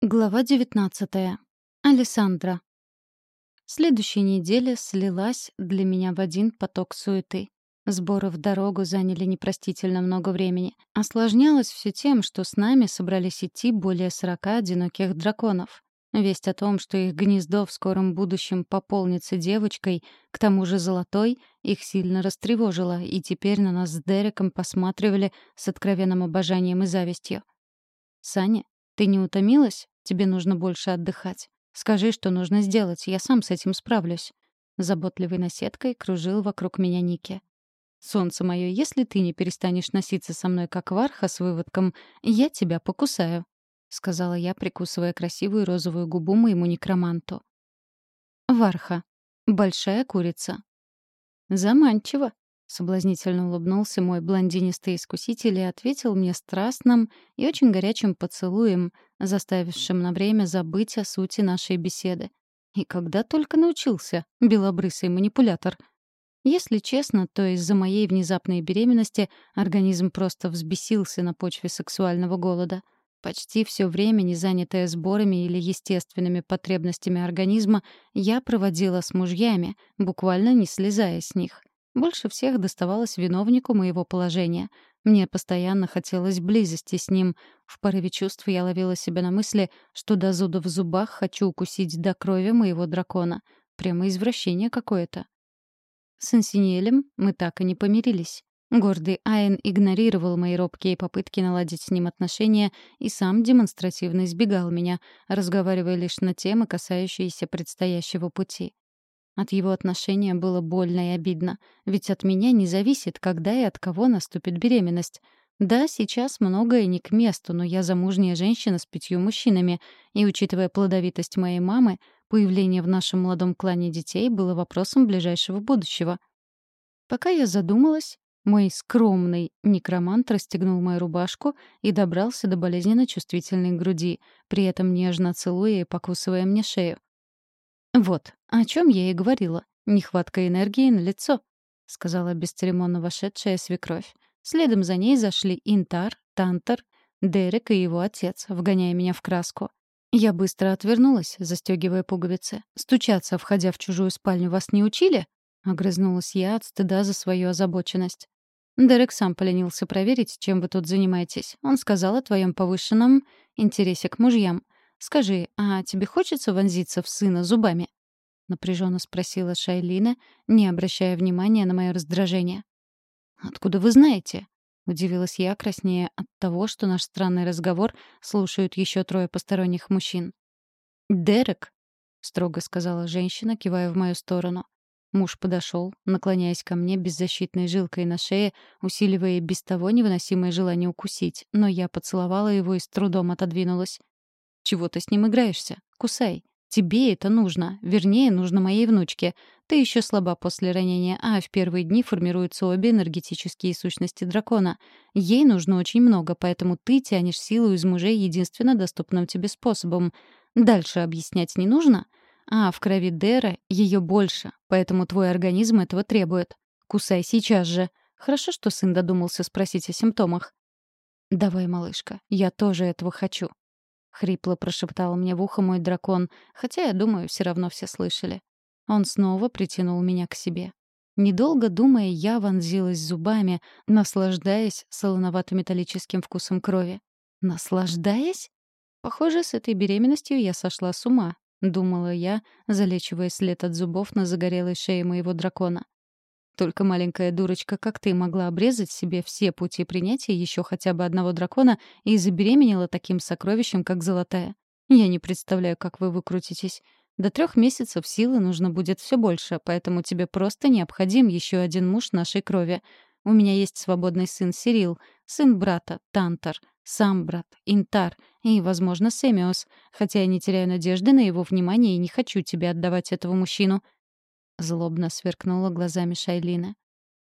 Глава 19. Алессандра. Следующая неделя слилась для меня в один поток суеты. Сборы в дорогу заняли непростительно много времени. Осложнялось все тем, что с нами собрались идти более сорока одиноких драконов. Весть о том, что их гнездо в скором будущем пополнится девочкой, к тому же золотой, их сильно растревожила, и теперь на нас с Дереком посматривали с откровенным обожанием и завистью. Саня, ты не утомилась? Тебе нужно больше отдыхать. Скажи, что нужно сделать, я сам с этим справлюсь. Заботливой наседкой кружил вокруг меня Ники. «Солнце мое, если ты не перестанешь носиться со мной как варха с выводком, я тебя покусаю», — сказала я, прикусывая красивую розовую губу моему некроманту. «Варха. Большая курица». «Заманчиво», Соблазнительно улыбнулся мой блондинистый искуситель и ответил мне страстным и очень горячим поцелуем, заставившим на время забыть о сути нашей беседы. И когда только научился, белобрысый манипулятор. Если честно, то из-за моей внезапной беременности организм просто взбесился на почве сексуального голода. Почти все время, не занятое сборами или естественными потребностями организма, я проводила с мужьями, буквально не слезая с них. Больше всех доставалось виновнику моего положения. Мне постоянно хотелось близости с ним. В порыве чувств я ловила себя на мысли, что до зуда в зубах хочу укусить до крови моего дракона. Прямо извращение какое-то. С Инсиньелем мы так и не помирились. Гордый Айн игнорировал мои робкие попытки наладить с ним отношения и сам демонстративно избегал меня, разговаривая лишь на темы, касающиеся предстоящего пути. От его отношения было больно и обидно, ведь от меня не зависит, когда и от кого наступит беременность. Да, сейчас многое не к месту, но я замужняя женщина с пятью мужчинами, и, учитывая плодовитость моей мамы, появление в нашем молодом клане детей было вопросом ближайшего будущего. Пока я задумалась, мой скромный некромант расстегнул мою рубашку и добрался до болезненно чувствительной груди, при этом нежно целуя и покусывая мне шею. «Вот, о чем я и говорила. Нехватка энергии на лицо, сказала бесцеремонно вошедшая свекровь. Следом за ней зашли Интар, Тантар, Дерек и его отец, вгоняя меня в краску. Я быстро отвернулась, застегивая пуговицы. «Стучаться, входя в чужую спальню, вас не учили?» — огрызнулась я от стыда за свою озабоченность. Дерек сам поленился проверить, чем вы тут занимаетесь. Он сказал о твоем повышенном интересе к мужьям. «Скажи, а тебе хочется вонзиться в сына зубами?» — напряженно спросила Шайлина, не обращая внимания на мое раздражение. «Откуда вы знаете?» — удивилась я, краснея от того, что наш странный разговор слушают еще трое посторонних мужчин. «Дерек», — строго сказала женщина, кивая в мою сторону. Муж подошел, наклоняясь ко мне беззащитной жилкой на шее, усиливая без того невыносимое желание укусить, но я поцеловала его и с трудом отодвинулась. Чего ты с ним играешься? Кусай. Тебе это нужно. Вернее, нужно моей внучке. Ты еще слаба после ранения, а в первые дни формируются обе энергетические сущности дракона. Ей нужно очень много, поэтому ты тянешь силу из мужей единственно доступным тебе способом. Дальше объяснять не нужно. А в крови Дера ее больше, поэтому твой организм этого требует. Кусай сейчас же. Хорошо, что сын додумался спросить о симптомах. «Давай, малышка, я тоже этого хочу», хрипло прошептал мне в ухо мой дракон, хотя, я думаю, все равно все слышали. Он снова притянул меня к себе. Недолго думая, я вонзилась зубами, наслаждаясь солоновато-металлическим вкусом крови. Наслаждаясь? Похоже, с этой беременностью я сошла с ума, думала я, залечивая след от зубов на загорелой шее моего дракона. Только маленькая дурочка, как ты, могла обрезать себе все пути принятия еще хотя бы одного дракона и забеременела таким сокровищем, как золотая. Я не представляю, как вы выкрутитесь. До трех месяцев силы нужно будет все больше, поэтому тебе просто необходим еще один муж нашей крови. У меня есть свободный сын Сирил, сын брата Тантар, сам брат Интар и, возможно, Семиос, хотя я не теряю надежды на его внимание и не хочу тебе отдавать этого мужчину. Злобно сверкнула глазами Шайлина.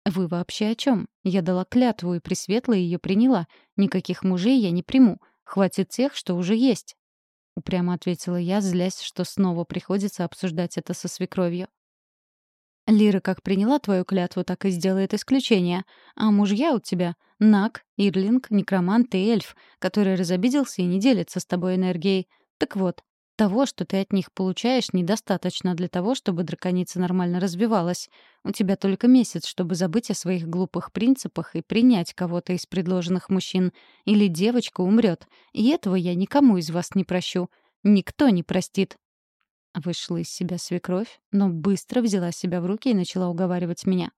«Вы вообще о чем? Я дала клятву, и Пресветлая ее приняла. Никаких мужей я не приму. Хватит тех, что уже есть». Упрямо ответила я, злясь, что снова приходится обсуждать это со свекровью. «Лира как приняла твою клятву, так и сделает исключение. А мужья у тебя — Нак, Ирлинг, Некромант и Эльф, который разобиделся и не делится с тобой энергией. Так вот, того, что ты от них получаешь, недостаточно для того, чтобы драконица нормально развивалась. У тебя только месяц, чтобы забыть о своих глупых принципах и принять кого-то из предложенных мужчин. Или девочка умрет. И этого я никому из вас не прощу. Никто не простит. Вышла из себя свекровь, но быстро взяла себя в руки и начала уговаривать меня.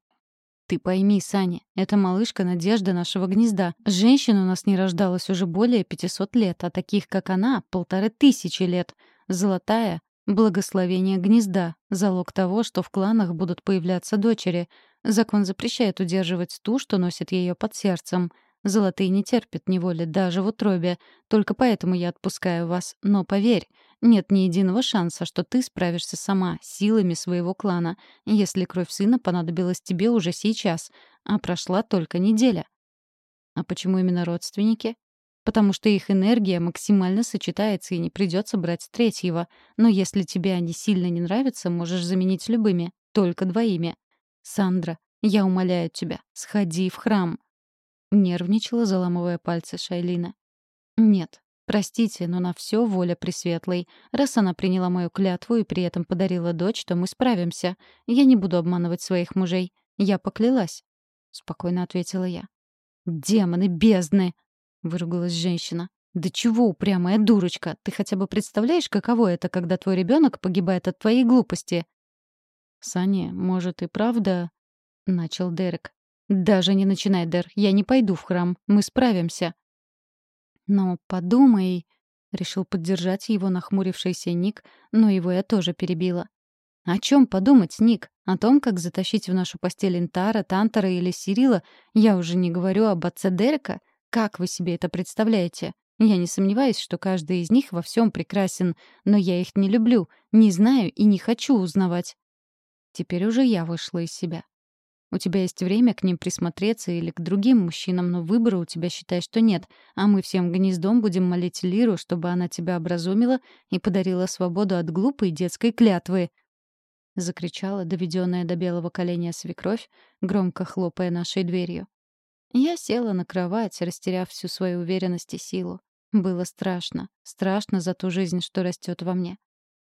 Ты пойми, Саня, эта малышка — надежда нашего гнезда. Женщин у нас не рождалось уже более 500 лет, а таких, как она, — полторы тысячи лет. Золотая — благословение гнезда, залог того, что в кланах будут появляться дочери. Закон запрещает удерживать ту, что носит ее под сердцем — Золотые не терпят неволи даже в утробе. Только поэтому я отпускаю вас. Но поверь, нет ни единого шанса, что ты справишься сама, силами своего клана, если кровь сына понадобилась тебе уже сейчас, а прошла только неделя. А почему именно родственники? Потому что их энергия максимально сочетается и не придется брать третьего. Но если тебе они сильно не нравятся, можешь заменить любыми, только двоими. Сандра, я умоляю тебя, сходи в храм. Нервничала, заламывая пальцы Шайлина. «Нет, простите, но на все воля Пресветлой. Раз она приняла мою клятву и при этом подарила дочь, то мы справимся. Я не буду обманывать своих мужей. Я поклялась», — спокойно ответила я. «Демоны бездны!» — выругалась женщина. «Да чего, упрямая дурочка? Ты хотя бы представляешь, каково это, когда твой ребенок погибает от твоей глупости?» «Саня, может, и правда...» — начал Дерек. «Даже не начинай, Дэр. Я не пойду в храм. Мы справимся». «Но подумай...» — решил поддержать его нахмурившийся Ник, но его я тоже перебила. «О чем подумать, Ник? О том, как затащить в нашу постель Интара, Тантора или Сирила? Я уже не говорю об отце Дерека. Как вы себе это представляете? Я не сомневаюсь, что каждый из них во всем прекрасен, но я их не люблю, не знаю и не хочу узнавать». Теперь уже я вышла из себя. У тебя есть время к ним присмотреться или к другим мужчинам, но выбора у тебя, считай, что нет. А мы всем гнездом будем молить Лиру, чтобы она тебя образумила и подарила свободу от глупой детской клятвы. Закричала доведенная до белого коленя свекровь, громко хлопая нашей дверью. Я села на кровать, растеряв всю свою уверенность и силу. Было страшно. Страшно за ту жизнь, что растет во мне.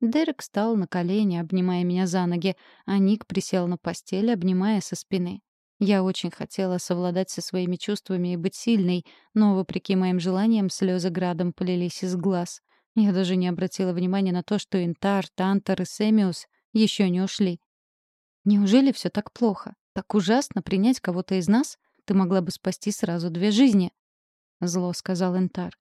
Дерек встал на колени, обнимая меня за ноги, а Ник присел на постель, обнимая со спины. Я очень хотела совладать со своими чувствами и быть сильной, но, вопреки моим желаниям, слезы градом полились из глаз. Я даже не обратила внимания на то, что Интар, Тантор и Семиус еще не ушли. «Неужели все так плохо? Так ужасно принять кого-то из нас? Ты могла бы спасти сразу две жизни», — зло сказал Интар.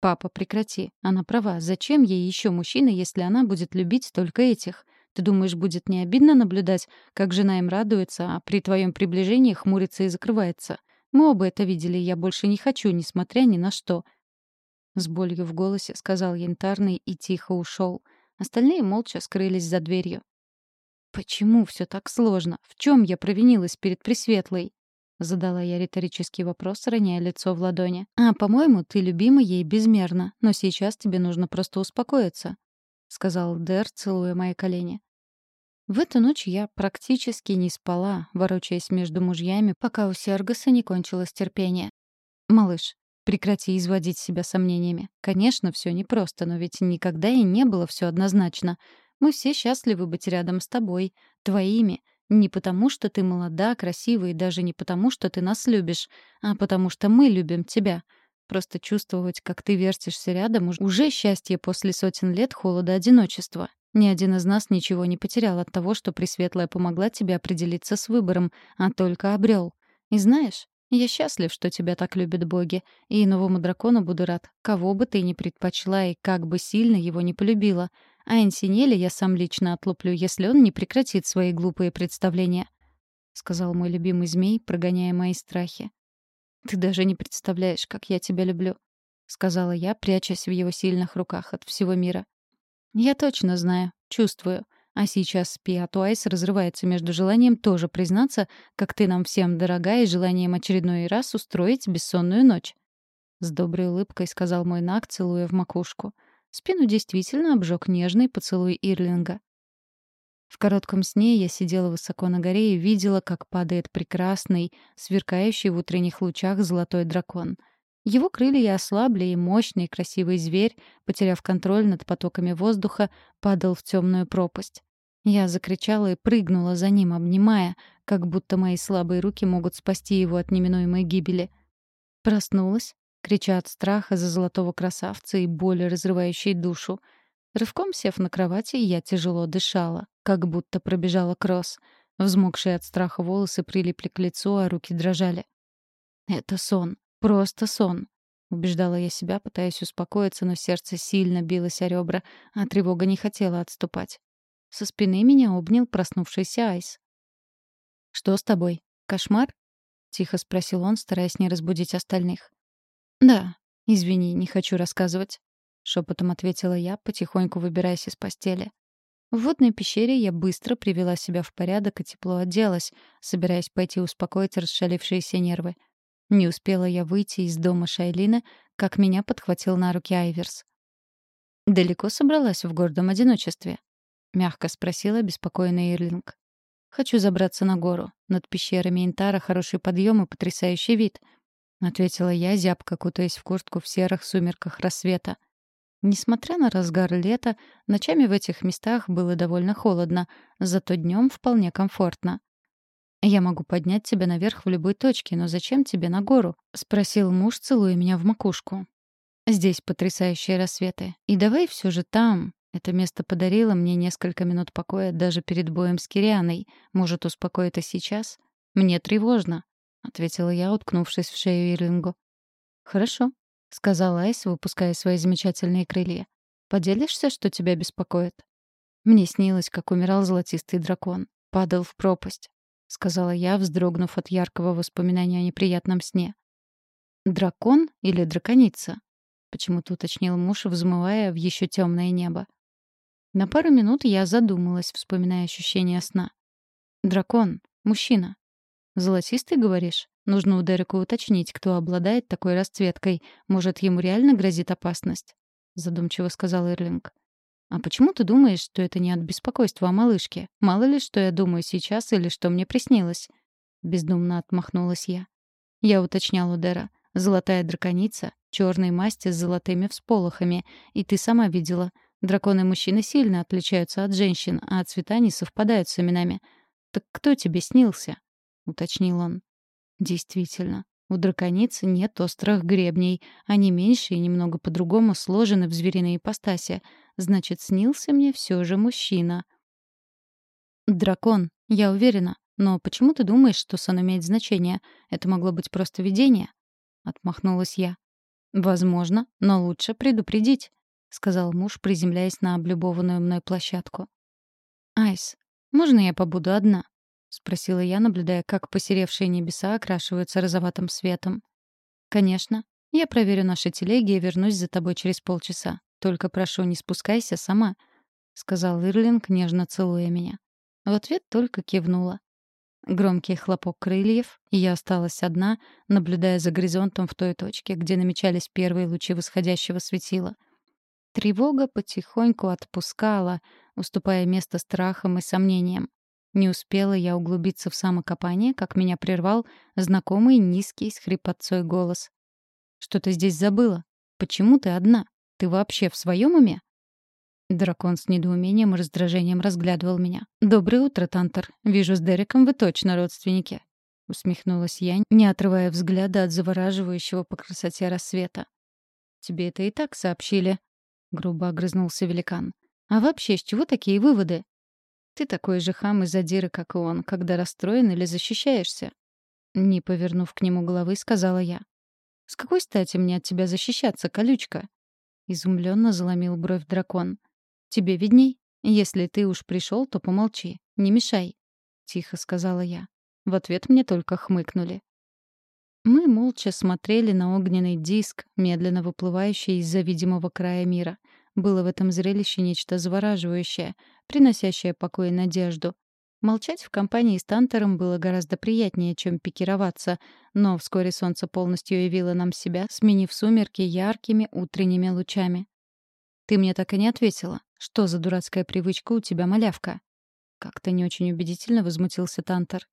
«Папа, прекрати. Она права. Зачем ей еще мужчина, если она будет любить только этих? Ты думаешь, будет не обидно наблюдать, как жена им радуется, а при твоем приближении хмурится и закрывается? Мы оба это видели, я больше не хочу, несмотря ни на что». С болью в голосе сказал Янтарный и тихо ушел. Остальные молча скрылись за дверью. «Почему все так сложно? В чем я провинилась перед Пресветлой?» Задала я риторический вопрос, роняя лицо в ладони. «А, по-моему, ты любима ей безмерно, но сейчас тебе нужно просто успокоиться», — сказал Дэр, целуя мои колени. В эту ночь я практически не спала, ворочаясь между мужьями, пока у Сергаса не кончилось терпение. «Малыш, прекрати изводить себя сомнениями. Конечно, все непросто, но ведь никогда и не было все однозначно. Мы все счастливы быть рядом с тобой, твоими, не потому, что ты молода, красива и даже не потому, что ты нас любишь, а потому что мы любим тебя. Просто чувствовать, как ты вертишься рядом, уже счастье после сотен лет холода одиночества. Ни один из нас ничего не потерял от того, что Пресветлая помогла тебе определиться с выбором, а только обрел. И знаешь, я счастлив, что тебя так любят боги, и новому дракону буду рад, кого бы ты ни предпочла и как бы сильно его не полюбила. А Энсинели я сам лично отлуплю, если он не прекратит свои глупые представления», — сказал мой любимый змей, прогоняя мои страхи. «Ты даже не представляешь, как я тебя люблю», — сказала я, прячась в его сильных руках от всего мира. «Я точно знаю, чувствую. А сейчас Пиатуайс разрывается между желанием тоже признаться, как ты нам всем дорога, и желанием очередной раз устроить бессонную ночь». С доброй улыбкой сказал мой Нак, целуя в макушку — Спину действительно обжег нежный поцелуй Ирлинга. В коротком сне я сидела высоко на горе и видела, как падает прекрасный, сверкающий в утренних лучах золотой дракон. Его крылья ослабли, и мощный, красивый зверь, потеряв контроль над потоками воздуха, падал в темную пропасть. Я закричала и прыгнула за ним, обнимая, как будто мои слабые руки могут спасти его от неминуемой гибели. Проснулась, крича от страха за золотого красавца и боли, разрывающей душу. Рывком сев на кровати, я тяжело дышала, как будто пробежала кросс. Взмокшие от страха волосы прилипли к лицу, а руки дрожали. «Это сон. Просто сон», — убеждала я себя, пытаясь успокоиться, но сердце сильно билось о ребра, а тревога не хотела отступать. Со спины меня обнял проснувшийся Айс. «Что с тобой? Кошмар?» — тихо спросил он, стараясь не разбудить остальных. «Да, извини, не хочу рассказывать», — шепотом ответила я, потихоньку выбираясь из постели. В водной пещере я быстро привела себя в порядок и тепло оделась, собираясь пойти успокоить расшалившиеся нервы. Не успела я выйти из дома Шайлина, как меня подхватил на руки Айверс. «Далеко собралась в гордом одиночестве?» — мягко спросила беспокойный Ирлинг. «Хочу забраться на гору. Над пещерами Интара хороший подъем и потрясающий вид. — ответила я, зябко кутаясь в куртку в серых сумерках рассвета. Несмотря на разгар лета, ночами в этих местах было довольно холодно, зато днем вполне комфортно. «Я могу поднять тебя наверх в любой точке, но зачем тебе на гору?» — спросил муж, целуя меня в макушку. «Здесь потрясающие рассветы. И давай все же там. Это место подарило мне несколько минут покоя даже перед боем с Кирианой. Может, успокоит и сейчас? Мне тревожно. — ответила я, уткнувшись в шею Ирингу. «Хорошо», — сказал Айс, выпуская свои замечательные крылья. «Поделишься, что тебя беспокоит?» Мне снилось, как умирал золотистый дракон. Падал в пропасть, — сказала я, вздрогнув от яркого воспоминания о неприятном сне. «Дракон или драконица?» — почему-то уточнил муж, взмывая в еще темное небо. На пару минут я задумалась, вспоминая ощущение сна. «Дракон. Мужчина. «Золотистый, говоришь? Нужно у Дерека уточнить, кто обладает такой расцветкой. Может, ему реально грозит опасность?» — задумчиво сказал Эрлинг. «А почему ты думаешь, что это не от беспокойства о малышке? Мало ли, что я думаю сейчас или что мне приснилось?» Бездумно отмахнулась я. Я уточнял у Дера. «Золотая драконица, черной масти с золотыми всполохами. И ты сама видела. Драконы-мужчины сильно отличаются от женщин, а цвета не совпадают с именами. Так кто тебе снился?» — уточнил он. «Действительно, у дракониц нет острых гребней. Они меньше и немного по-другому сложены в звериной ипостаси. Значит, снился мне все же мужчина». «Дракон, я уверена. Но почему ты думаешь, что сон имеет значение? Это могло быть просто видение?» — отмахнулась я. «Возможно, но лучше предупредить», — сказал муж, приземляясь на облюбованную мной площадку. «Айс, можно я побуду одна?» — спросила я, наблюдая, как посеревшие небеса окрашиваются розоватым светом. «Конечно. Я проверю наши телеги и вернусь за тобой через полчаса. Только прошу, не спускайся сама», — сказал Ирлинг, нежно целуя меня. В ответ только кивнула. Громкий хлопок крыльев, и я осталась одна, наблюдая за горизонтом в той точке, где намечались первые лучи восходящего светила. Тревога потихоньку отпускала, уступая место страхам и сомнениям. Не успела я углубиться в самокопание, как меня прервал знакомый низкий с хрипотцой голос. «Что ты здесь забыла? Почему ты одна? Ты вообще в своем уме?» Дракон с недоумением и раздражением разглядывал меня. «Доброе утро, Тантор. Вижу, с Дереком вы точно родственники». Усмехнулась я, не отрывая взгляда от завораживающего по красоте рассвета. «Тебе это и так сообщили», — грубо огрызнулся великан. «А вообще, с чего такие выводы? Ты такой же хам и задира, как и он, когда расстроен или защищаешься. Не повернув к нему головы, сказала я. «С какой стати мне от тебя защищаться, колючка?» Изумленно заломил бровь дракон. «Тебе видней. Если ты уж пришел, то помолчи. Не мешай», — тихо сказала я. В ответ мне только хмыкнули. Мы молча смотрели на огненный диск, медленно выплывающий из-за видимого края мира — было в этом зрелище нечто завораживающее, приносящее покой и надежду. Молчать в компании с Тантером было гораздо приятнее, чем пикироваться, но вскоре солнце полностью явило нам себя, сменив сумерки яркими утренними лучами. «Ты мне так и не ответила. Что за дурацкая привычка у тебя, малявка?» Как-то не очень убедительно возмутился Тантер.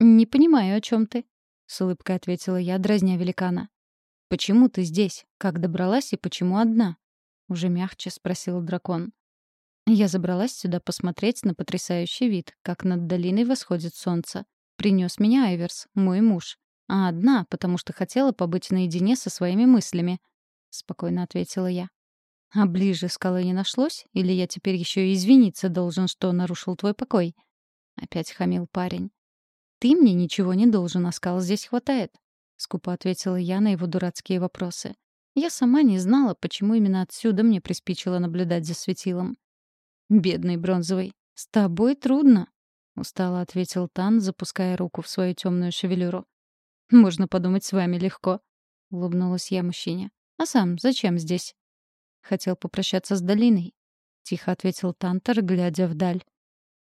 «Не понимаю, о чем ты», — с улыбкой ответила я, дразня великана. «Почему ты здесь? Как добралась и почему одна?» — уже мягче спросил дракон. Я забралась сюда посмотреть на потрясающий вид, как над долиной восходит солнце. Принес меня Айверс, мой муж. А одна, потому что хотела побыть наедине со своими мыслями. Спокойно ответила я. А ближе скалы не нашлось? Или я теперь еще и извиниться должен, что нарушил твой покой? Опять хамил парень. Ты мне ничего не должен, а скал здесь хватает. Скупо ответила я на его дурацкие вопросы. Я сама не знала, почему именно отсюда мне приспичило наблюдать за светилом. «Бедный бронзовый, с тобой трудно», — устало ответил Тан, запуская руку в свою темную шевелюру. «Можно подумать, с вами легко», — улыбнулась я мужчине. «А сам зачем здесь?» «Хотел попрощаться с долиной», — тихо ответил Тантер, глядя вдаль.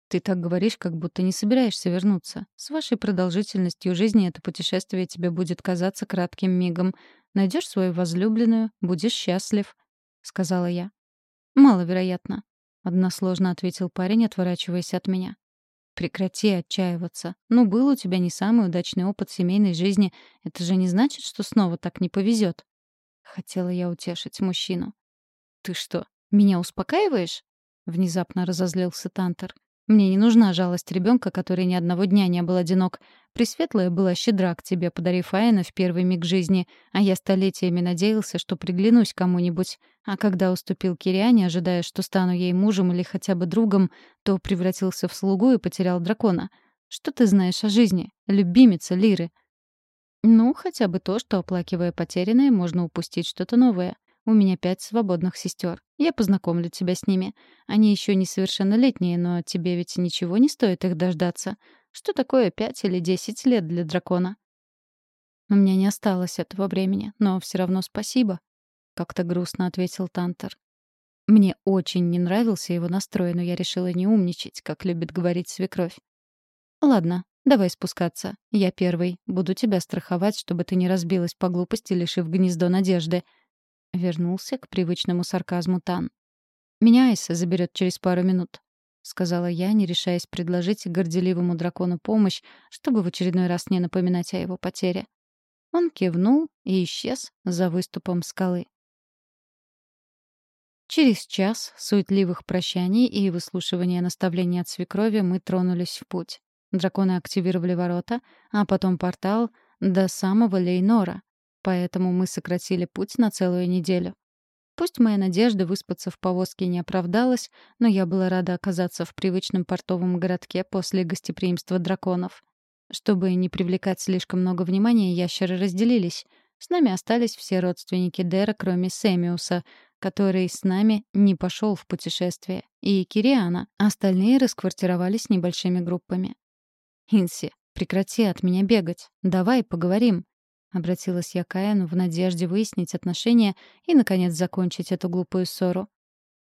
«Ты так говоришь, как будто не собираешься вернуться. С вашей продолжительностью жизни это путешествие тебе будет казаться кратким мигом. Найдешь свою возлюбленную, будешь счастлив», — сказала я. «Маловероятно», — односложно ответил парень, отворачиваясь от меня. Прекрати отчаиваться. Ну, был у тебя не самый удачный опыт семейной жизни. Это же не значит, что снова так не повезет. Хотела я утешить мужчину. «Ты что, меня успокаиваешь?» Внезапно разозлился Тантер. «Мне не нужна жалость ребенка, который ни одного дня не был одинок. Пресветлая была щедра к тебе, подарив Айна в первый миг жизни, а я столетиями надеялся, что приглянусь кому-нибудь. А когда уступил Кириане, ожидая, что стану ей мужем или хотя бы другом, то превратился в слугу и потерял дракона. Что ты знаешь о жизни, любимица Лиры?» «Ну, хотя бы то, что, оплакивая потерянное, можно упустить что-то новое. У меня пять свободных сестер. Я познакомлю тебя с ними. Они еще несовершеннолетние, но тебе ведь ничего не стоит их дождаться. Что такое пять или десять лет для дракона? У меня не осталось этого времени, но все равно спасибо. Как-то грустно ответил Тантер. Мне очень не нравился его настрой, но я решила не умничать, как любит говорить свекровь. «Ладно, давай спускаться. Я первый. Буду тебя страховать, чтобы ты не разбилась по глупости, лишив гнездо надежды. Вернулся к привычному сарказму Тан. «Меня Айса заберет через пару минут», — сказала я, не решаясь предложить горделивому дракону помощь, чтобы в очередной раз не напоминать о его потере. Он кивнул и исчез за выступом скалы. Через час суетливых прощаний и выслушивания наставлений от свекрови мы тронулись в путь. Драконы активировали ворота, а потом портал до самого Лейнора, Поэтому мы сократили путь на целую неделю. Пусть моя надежда выспаться в повозке не оправдалась, но я была рада оказаться в привычном портовом городке после гостеприимства драконов. Чтобы не привлекать слишком много внимания, ящеры разделились. С нами остались все родственники Дера, кроме Сэмиуса, который с нами не пошел в путешествие, и Кириана. Остальные расквартировались небольшими группами. «Инси, прекрати от меня бегать. Давай поговорим», Обратилась я к Айану в надежде выяснить отношения и, наконец, закончить эту глупую ссору.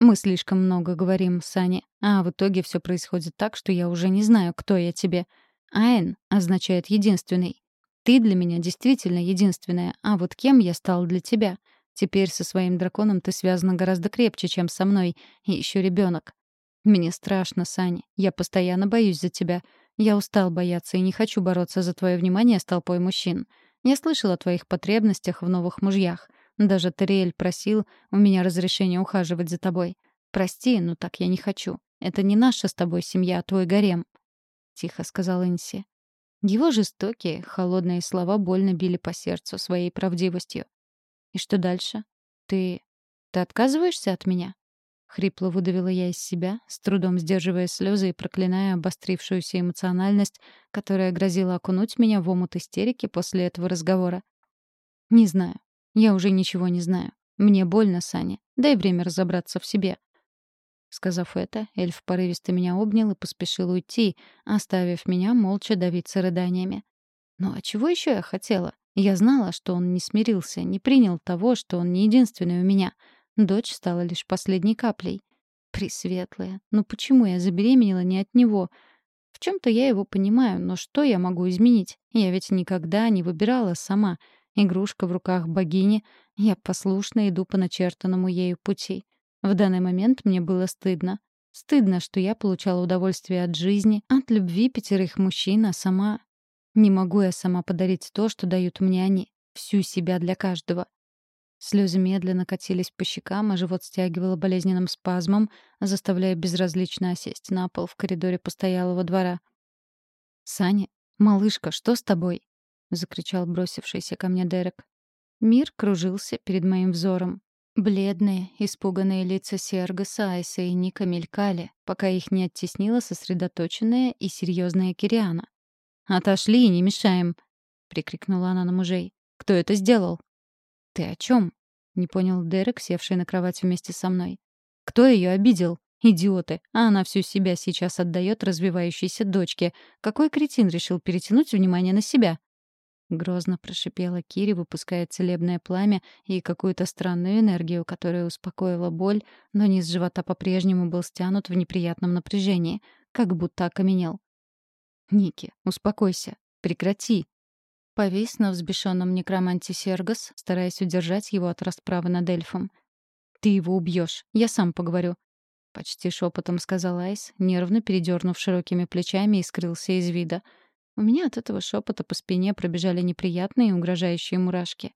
Мы слишком много говорим с Аней, а в итоге все происходит так, что я уже не знаю, кто я тебе. Айн означает «единственный». Ты для меня действительно единственная, а вот кем я стал для тебя? Теперь со своим драконом ты связана гораздо крепче, чем со мной, и еще ребенок. Мне страшно, Саня. Я постоянно боюсь за тебя. Я устал бояться и не хочу бороться за твое внимание с толпой мужчин. Я слышал о твоих потребностях в новых мужьях. Даже Терриэль просил у меня разрешения ухаживать за тобой. Прости, но так я не хочу. Это не наша с тобой семья, а твой гарем», — тихо сказал Инси. Его жестокие, холодные слова больно били по сердцу своей правдивостью. «И что дальше? Ты... ты отказываешься от меня?» Хрипло выдавила я из себя, с трудом сдерживая слезы и проклиная обострившуюся эмоциональность, которая грозила окунуть меня в омут истерики после этого разговора. «Не знаю. Я уже ничего не знаю. Мне больно, Саня. Дай время разобраться в себе». Сказав это, эльф порывисто меня обнял и поспешил уйти, оставив меня молча давиться рыданиями. Ну а чего еще я хотела? Я знала, что он не смирился, не принял того, что он не единственный у меня — Дочь стала лишь последней каплей. Пресветлая. Ну почему я забеременела не от него? В чем-то я его понимаю, но что я могу изменить? Я ведь никогда не выбирала сама. Игрушка в руках богини. Я послушно иду по начертанному ею пути. В данный момент мне было стыдно. Стыдно, что я получала удовольствие от жизни, от любви пятерых мужчин, а сама... Не могу я сама подарить то, что дают мне они. Всю себя для каждого. Слезы медленно катились по щекам, а живот стягивало болезненным спазмом, заставляя безразлично осесть на пол в коридоре постоялого двора. «Саня, малышка, что с тобой?» — закричал бросившийся ко мне Дерек. Мир кружился перед моим взором. Бледные, испуганные лица Сергаса, Айса и Ника мелькали, пока их не оттеснила сосредоточенная и серьезная Кириана. «Отошли и не мешаем!» — прикрикнула она на мужей. «Кто это сделал?» «Ты о чем? не понял Дерек, севший на кровать вместе со мной. «Кто ее обидел? Идиоты! А она всю себя сейчас отдает развивающейся дочке. Какой кретин решил перетянуть внимание на себя?» Грозно прошипела Кири, выпуская целебное пламя и какую-то странную энергию, которая успокоила боль, но низ живота по-прежнему был стянут в неприятном напряжении, как будто окаменел. «Ники, успокойся. Прекрати!» Повис на взбешенном некроманте Сергас, стараясь удержать его от расправы над эльфом. «Ты его убьешь. Я сам поговорю». Почти шепотом сказал Айс, нервно передернув широкими плечами и скрылся из вида. У меня от этого шепота по спине пробежали неприятные и угрожающие мурашки.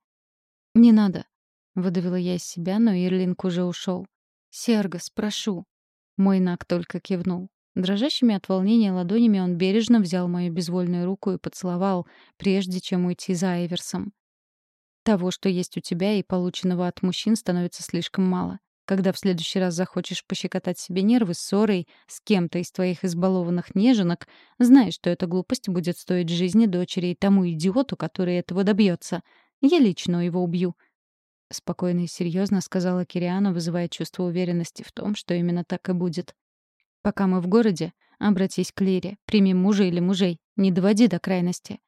«Не надо», — выдавила я из себя, но Ирлинг уже ушел. «Сергас, прошу». Мой Нак только кивнул. Дрожащими от волнения ладонями он бережно взял мою безвольную руку и поцеловал, прежде чем уйти за Эверсом. Того, что есть у тебя и полученного от мужчин, становится слишком мало. Когда в следующий раз захочешь пощекотать себе нервы ссорой с кем-то из твоих избалованных неженок, знай, что эта глупость будет стоить жизни дочери и тому идиоту, который этого добьется. Я лично его убью. Спокойно и серьезно сказала Кириана, вызывая чувство уверенности в том, что именно так и будет. Пока мы в городе, обратись к Лире, прими мужа или мужей, не доводи до крайности.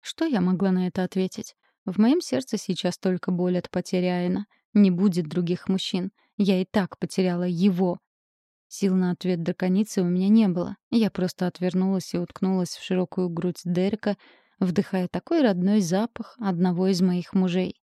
Что я могла на это ответить? В моем сердце сейчас только боль от потери Айна. Не будет других мужчин. Я и так потеряла его. Сил на ответ драконицы у меня не было. Я просто отвернулась и уткнулась в широкую грудь Дерека, вдыхая такой родной запах одного из моих мужей.